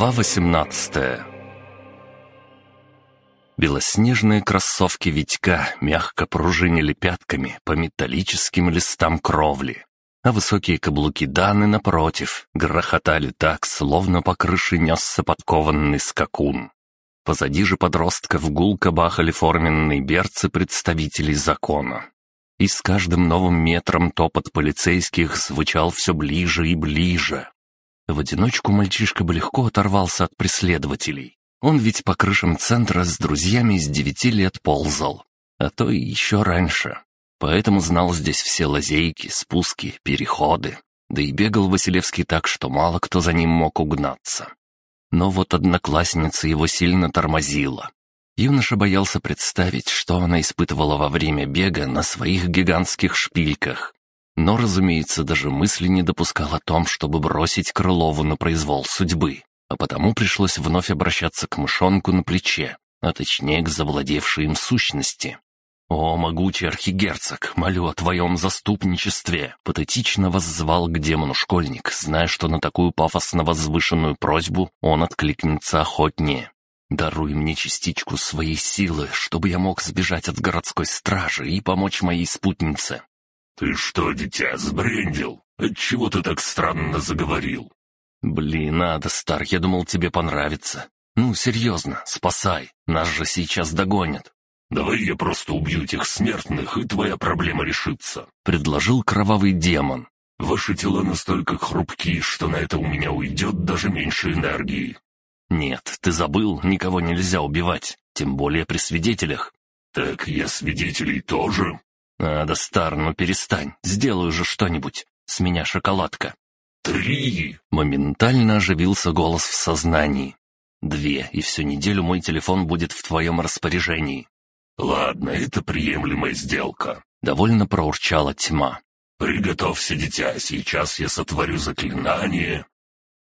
Глава 18 Белоснежные кроссовки Витька мягко пружинили пятками по металлическим листам кровли, а высокие каблуки Даны, напротив, грохотали так, словно по крыше несся подкованный скакун. Позади же подростков гулко бахали форменные берцы представителей закона. И с каждым новым метром топот полицейских звучал все ближе и ближе. В одиночку мальчишка бы легко оторвался от преследователей. Он ведь по крышам центра с друзьями с девяти лет ползал, а то и еще раньше. Поэтому знал здесь все лазейки, спуски, переходы. Да и бегал Василевский так, что мало кто за ним мог угнаться. Но вот одноклассница его сильно тормозила. Юноша боялся представить, что она испытывала во время бега на своих гигантских шпильках, но, разумеется, даже мысли не допускал о том, чтобы бросить Крылову на произвол судьбы, а потому пришлось вновь обращаться к мышонку на плече, а точнее к завладевшей им сущности. «О, могучий архигерцог, молю о твоем заступничестве!» Патетично воззвал к демону школьник, зная, что на такую пафосно возвышенную просьбу он откликнется охотнее. «Даруй мне частичку своей силы, чтобы я мог сбежать от городской стражи и помочь моей спутнице. «Ты что, дитя, сбрендил? Отчего ты так странно заговорил?» «Блин, надо, Стар, я думал, тебе понравится. Ну, серьезно, спасай, нас же сейчас догонят». «Давай я просто убью этих смертных, и твоя проблема решится», — предложил кровавый демон. «Ваши тела настолько хрупки, что на это у меня уйдет даже меньше энергии». «Нет, ты забыл, никого нельзя убивать, тем более при свидетелях». «Так я свидетелей тоже?» «Надо, Стар, ну перестань, сделаю же что-нибудь. С меня шоколадка». «Три!» — моментально оживился голос в сознании. «Две, и всю неделю мой телефон будет в твоем распоряжении». «Ладно, это приемлемая сделка», — довольно проурчала тьма. «Приготовься, дитя, сейчас я сотворю заклинание».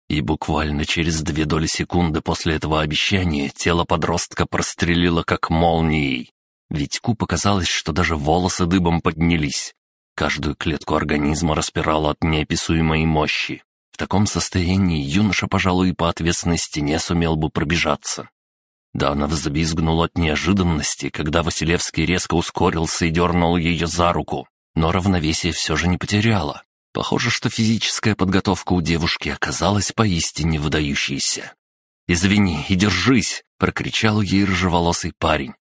И буквально через две доли секунды после этого обещания тело подростка прострелило как молнией. Витьку показалось, что даже волосы дыбом поднялись. Каждую клетку организма распирало от неописуемой мощи. В таком состоянии юноша, пожалуй, по ответственной стене сумел бы пробежаться. Дана взвизгнула от неожиданности, когда Василевский резко ускорился и дернул ее за руку, но равновесие все же не потеряла. Похоже, что физическая подготовка у девушки оказалась поистине выдающейся. «Извини и держись!» — прокричал ей рыжеволосый парень.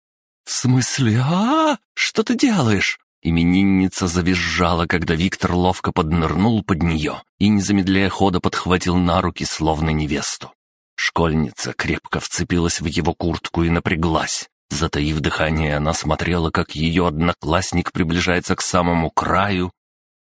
«В смысле? а, Что ты делаешь?» Именинница завизжала, когда Виктор ловко поднырнул под нее и, не замедляя хода, подхватил на руки, словно невесту. Школьница крепко вцепилась в его куртку и напряглась. Затаив дыхание, она смотрела, как ее одноклассник приближается к самому краю.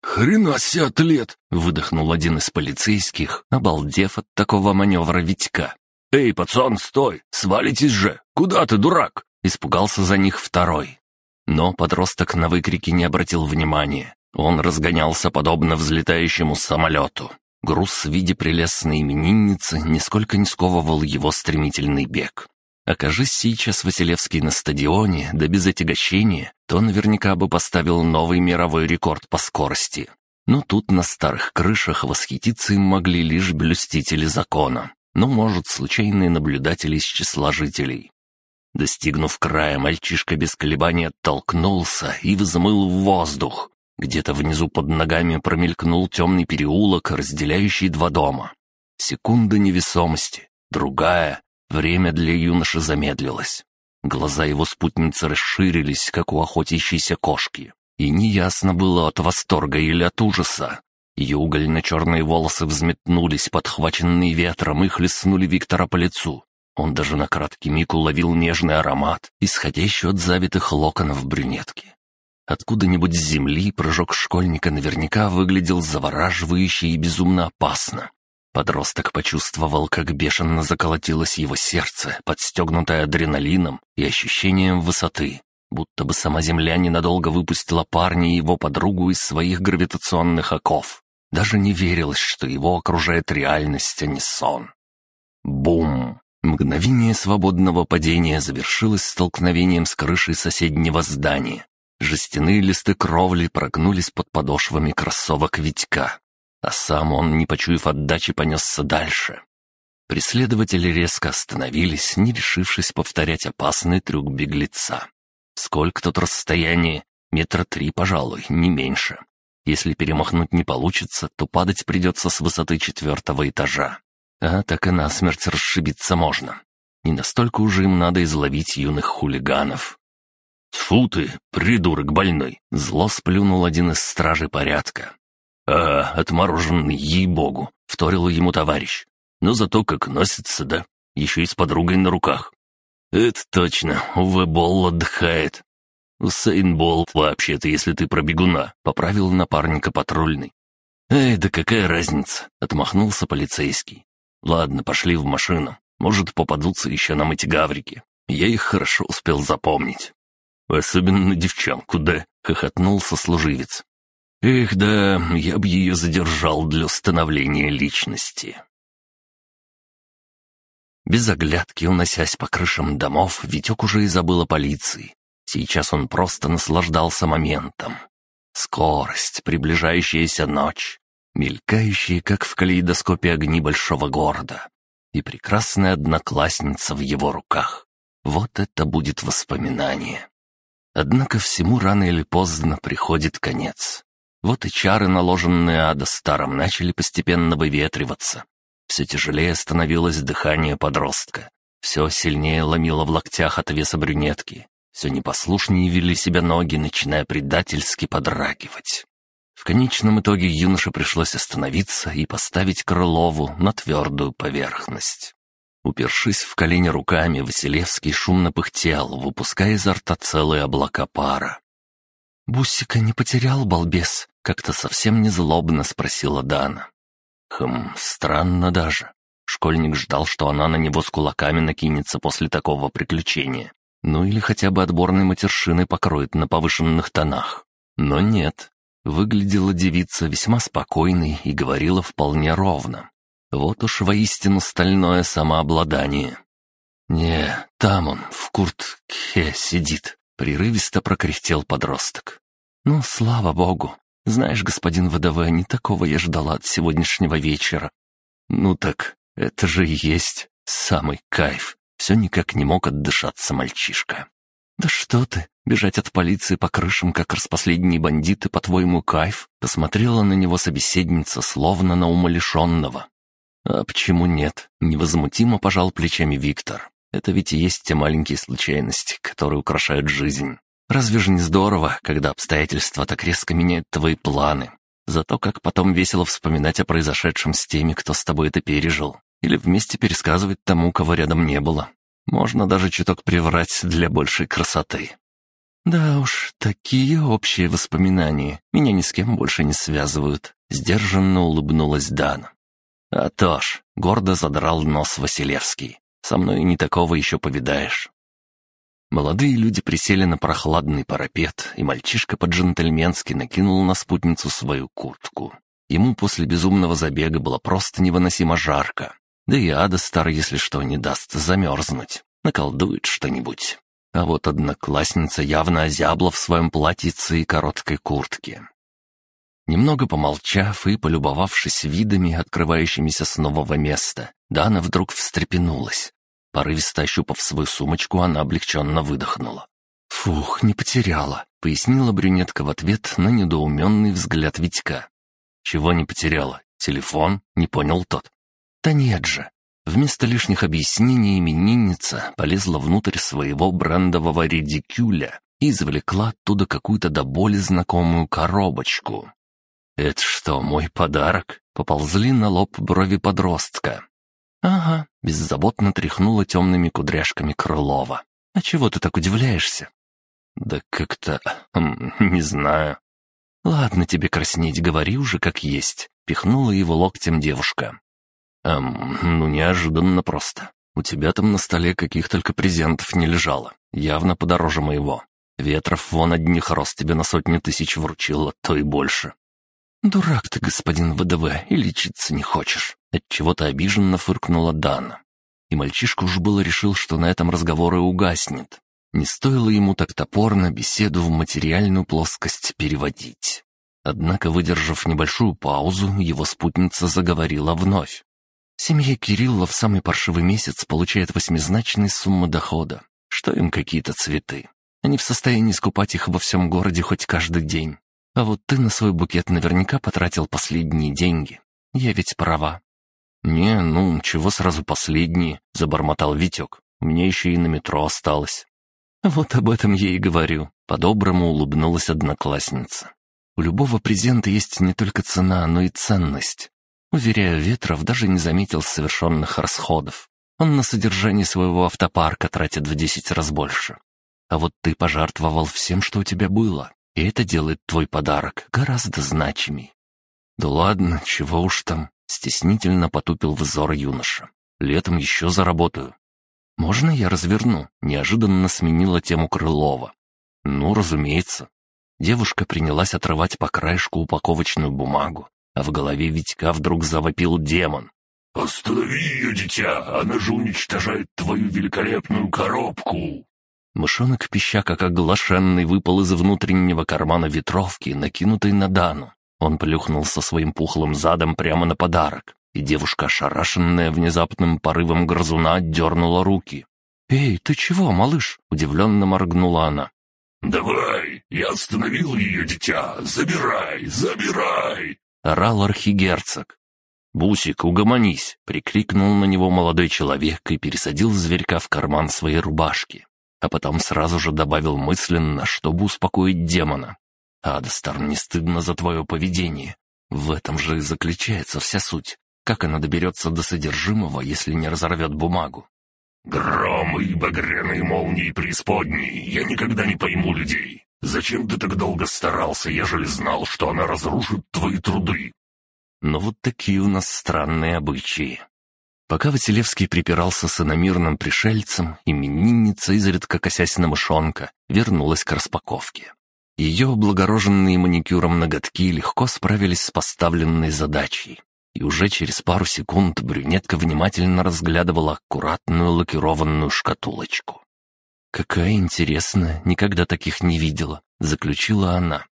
«Хрена себе атлет!» — выдохнул один из полицейских, обалдев от такого маневра Витька. «Эй, пацан, стой! Свалитесь же! Куда ты, дурак?» Испугался за них второй. Но подросток на выкрики не обратил внимания. Он разгонялся подобно взлетающему самолету. Груз в виде прелестной именинницы нисколько не сковывал его стремительный бег. Окажись сейчас Василевский на стадионе, да без отягощения, то наверняка бы поставил новый мировой рекорд по скорости. Но тут на старых крышах восхититься им могли лишь блюстители закона, ну, может, случайные наблюдатели из числа жителей. Достигнув края, мальчишка без колебаний оттолкнулся и взмыл в воздух. Где-то внизу под ногами промелькнул темный переулок, разделяющий два дома. Секунда невесомости, другая. Время для юноши замедлилось. Глаза его спутницы расширились, как у охотящейся кошки. И неясно было от восторга или от ужаса. Ее угольно-черные волосы взметнулись, подхваченные ветром, и хлестнули Виктора по лицу. Он даже на краткий миг уловил нежный аромат, исходящий от завитых локонов брюнетки. Откуда-нибудь с земли прыжок школьника наверняка выглядел завораживающе и безумно опасно. Подросток почувствовал, как бешено заколотилось его сердце, подстегнутое адреналином и ощущением высоты, будто бы сама Земля ненадолго выпустила парня и его подругу из своих гравитационных оков. Даже не верилось, что его окружает реальность, а не сон. Бум! Мгновение свободного падения завершилось столкновением с крышей соседнего здания. Жестяные листы кровли прогнулись под подошвами кроссовок Витька, а сам он, не почуяв отдачи, понесся дальше. Преследователи резко остановились, не решившись повторять опасный трюк беглеца. Сколько тут расстояние? Метра три, пожалуй, не меньше. Если перемахнуть не получится, то падать придется с высоты четвертого этажа. А так и насмерть расшибиться можно. Не настолько уже им надо изловить юных хулиганов. «Тьфу ты, придурок больной!» — зло сплюнул один из стражей порядка. «А, отмороженный, ей-богу!» — вторил ему товарищ. «Но зато как носится, да? Еще и с подругой на руках». «Это точно, Уве Болл отдыхает». «Усейн Болл, вообще-то, если ты про бегуна», — поправил напарника патрульный. «Эй, да какая разница?» — отмахнулся полицейский. «Ладно, пошли в машину. Может, попадутся еще нам эти гаврики. Я их хорошо успел запомнить». «Особенно девчонку, да?» — хохотнул сослуживец. «Эх, да, я бы ее задержал для установления личности». Без оглядки, уносясь по крышам домов, Витек уже и забыл о полиции. Сейчас он просто наслаждался моментом. Скорость, приближающаяся ночь, мелькающие, как в калейдоскопе огни большого города, и прекрасная одноклассница в его руках. Вот это будет воспоминание. Однако всему рано или поздно приходит конец. Вот и чары, наложенные ада старом, начали постепенно выветриваться. Все тяжелее становилось дыхание подростка. Все сильнее ломило в локтях от веса брюнетки. Все непослушнее вели себя ноги, начиная предательски подрагивать. В конечном итоге юноше пришлось остановиться и поставить Крылову на твердую поверхность. Упершись в колени руками, Василевский шумно пыхтел, выпуская изо рта целые облака пара. «Бусика не потерял, балбес?» — как-то совсем не злобно спросила Дана. Хм, странно даже. Школьник ждал, что она на него с кулаками накинется после такого приключения. Ну или хотя бы отборной матершиной покроет на повышенных тонах. Но нет. Выглядела девица весьма спокойной и говорила вполне ровно. Вот уж воистину стальное самообладание. «Не, там он, в куртке сидит», — прерывисто прокряхтел подросток. «Ну, слава богу. Знаешь, господин ВДВ, не такого я ждала от сегодняшнего вечера». «Ну так, это же и есть самый кайф», — все никак не мог отдышаться мальчишка. «Да что ты, бежать от полиции по крышам, как распоследние бандиты, по-твоему, кайф?» Посмотрела на него собеседница, словно на умалишенного. «А почему нет?» — невозмутимо пожал плечами Виктор. «Это ведь и есть те маленькие случайности, которые украшают жизнь. Разве же не здорово, когда обстоятельства так резко меняют твои планы? Зато как потом весело вспоминать о произошедшем с теми, кто с тобой это пережил. Или вместе пересказывать тому, кого рядом не было. Можно даже чуток приврать для большей красоты. Да уж, такие общие воспоминания меня ни с кем больше не связывают. Сдержанно улыбнулась Дана. «А то ж», — гордо задрал нос Василевский. «Со мной не такого еще повидаешь». Молодые люди присели на прохладный парапет, и мальчишка по-джентльменски накинул на спутницу свою куртку. Ему после безумного забега было просто невыносимо жарко. Да и ада старый, если что, не даст замерзнуть. Наколдует что-нибудь. А вот одноклассница явно озябла в своем платьице и короткой куртке. Немного помолчав и полюбовавшись видами, открывающимися с нового места, Дана вдруг встрепенулась. Порывисто ощупав свою сумочку, она облегченно выдохнула. «Фух, не потеряла», — пояснила брюнетка в ответ на недоуменный взгляд Витька. «Чего не потеряла? Телефон?» — не понял тот. «Да нет же». Вместо лишних объяснений именинница полезла внутрь своего брендового редикюля и извлекла оттуда какую-то до боли знакомую коробочку. «Это что, мой подарок?» — поползли на лоб брови подростка. «Ага», — беззаботно тряхнула темными кудряшками Крылова. «А чего ты так удивляешься?» «Да как-то... Хм, не знаю». «Ладно тебе краснеть, говори уже как есть», — пихнула его локтем девушка. «Эм, ну неожиданно просто. У тебя там на столе каких только презентов не лежало. Явно подороже моего. Ветров вон одних рост тебе на сотни тысяч вручила, то и больше. «Дурак ты, господин ВДВ, и лечиться не хочешь!» Отчего-то обиженно фыркнула Дана. И мальчишка уж было решил, что на этом разговор и угаснет. Не стоило ему так топорно беседу в материальную плоскость переводить. Однако, выдержав небольшую паузу, его спутница заговорила вновь. Семья Кирилла в самый паршивый месяц получает восьмизначные суммы дохода. Что им какие-то цветы? Они в состоянии скупать их во всем городе хоть каждый день. А вот ты на свой букет наверняка потратил последние деньги. Я ведь права». «Не, ну, чего сразу последние?» — забормотал Витек. «У меня еще и на метро осталось». «Вот об этом я и говорю», — по-доброму улыбнулась одноклассница. «У любого презента есть не только цена, но и ценность. Уверяю, Ветров даже не заметил совершенных расходов. Он на содержание своего автопарка тратит в десять раз больше. А вот ты пожертвовал всем, что у тебя было, и это делает твой подарок гораздо значимей. Да ладно, чего уж там, стеснительно потупил взор юноша. Летом еще заработаю. Можно я разверну? Неожиданно сменила тему Крылова. Ну, разумеется. Девушка принялась отрывать по краешку упаковочную бумагу, а в голове Витька вдруг завопил демон. «Останови ее, дитя! Она же уничтожает твою великолепную коробку!» Мышонок, пища как оглашенный, выпал из внутреннего кармана ветровки, накинутой на Дану. Он плюхнулся своим пухлым задом прямо на подарок, и девушка, ошарашенная внезапным порывом грызуна, отдернула руки. «Эй, ты чего, малыш?» — удивленно моргнула она. «Давай, я остановил ее, дитя! Забирай, забирай!» — орал архигерцог. «Бусик, угомонись!» — прикрикнул на него молодой человек и пересадил зверька в карман своей рубашки. А потом сразу же добавил мысленно, чтобы успокоить демона. «Адастар, не стыдно за твое поведение. В этом же и заключается вся суть. Как она доберется до содержимого, если не разорвет бумагу?» «Громы и багряные молнии преисподней! Я никогда не пойму людей! Зачем ты так долго старался, ежели знал, что она разрушит твои труды?» Но вот такие у нас странные обычаи. Пока Василевский припирался с иномирным пришельцем, именинница, изредка косясь на мышонка, вернулась к распаковке. Ее облагороженные маникюром ноготки легко справились с поставленной задачей. И уже через пару секунд брюнетка внимательно разглядывала аккуратную лакированную шкатулочку. «Какая интересная, никогда таких не видела», — заключила она.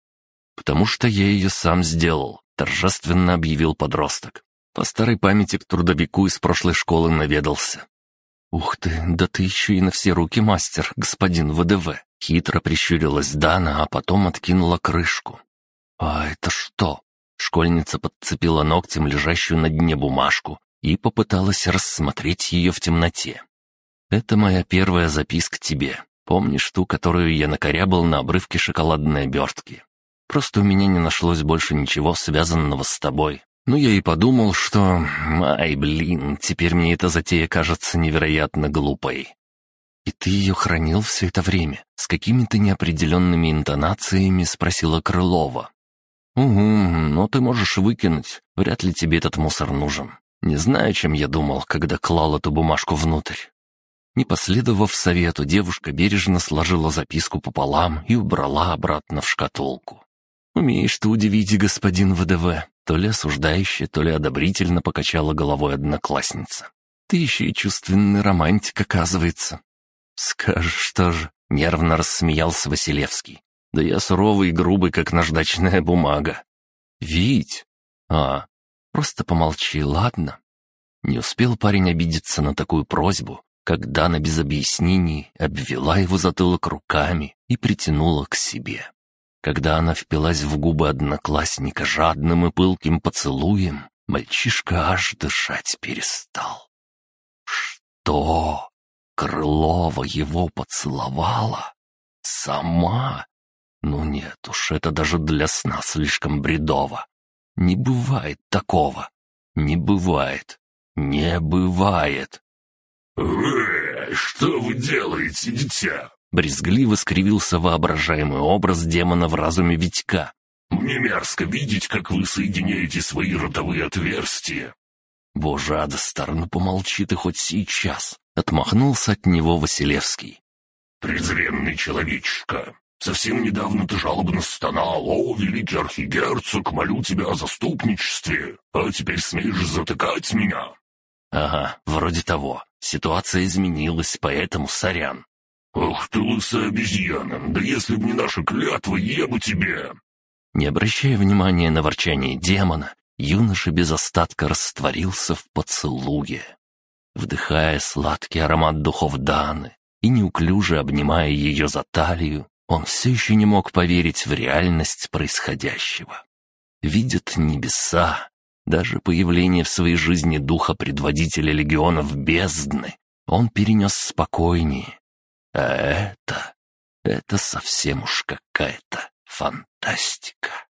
«Потому что я ее сам сделал», — торжественно объявил подросток. По старой памяти к трудовику из прошлой школы наведался. «Ух ты, да ты еще и на все руки мастер, господин ВДВ!» Хитро прищурилась Дана, а потом откинула крышку. «А это что?» Школьница подцепила ногтем лежащую на дне бумажку и попыталась рассмотреть ее в темноте. «Это моя первая записка тебе. Помнишь ту, которую я накорябал на обрывке шоколадной обертки? Просто у меня не нашлось больше ничего, связанного с тобой. Ну, я и подумал, что... Ай, блин, теперь мне эта затея кажется невероятно глупой. «И ты ее хранил все это время?» С какими-то неопределенными интонациями спросила Крылова. «Угу, но ты можешь выкинуть. Вряд ли тебе этот мусор нужен. Не знаю, чем я думал, когда клал эту бумажку внутрь. Не последовав совету, девушка бережно сложила записку пополам и убрала обратно в шкатулку. «Умеешь ты удивить, господин ВДВ!» То ли осуждающе, то ли одобрительно покачала головой одноклассница. «Ты еще и чувственный романтик, оказывается». «Скажешь тоже», — нервно рассмеялся Василевский. «Да я суровый и грубый, как наждачная бумага». «Вить!» «А, просто помолчи, ладно?» Не успел парень обидеться на такую просьбу, когда она без объяснений обвела его затылок руками и притянула к себе. Когда она впилась в губы одноклассника жадным и пылким поцелуем, мальчишка аж дышать перестал. «Что? Крылова его поцеловала? Сама? Ну нет уж, это даже для сна слишком бредово. Не бывает такого. Не бывает. Не бывает. «Э, что вы делаете, дитя?» Брезгливо скривился воображаемый образ демона в разуме Витька. «Мне мерзко видеть, как вы соединяете свои ротовые отверстия». «Боже, Адастар, ну помолчи ты хоть сейчас!» — отмахнулся от него Василевский. «Презренный человечишка, совсем недавно ты жалобно стонал, о, великий архигерцог, молю тебя о заступничестве, а теперь смеешь затыкать меня». «Ага, вроде того. Ситуация изменилась, поэтому сорян». «Ах ты, лысая обезьяна! Да если б не наша клятва, я бы тебе...» Не обращая внимания на ворчание демона, юноша без остатка растворился в поцелуе. Вдыхая сладкий аромат духов Даны и неуклюже обнимая ее за талию, он все еще не мог поверить в реальность происходящего. Видят небеса, даже появление в своей жизни духа предводителя легионов бездны он перенес спокойнее. А это... это совсем уж какая-то фантастика.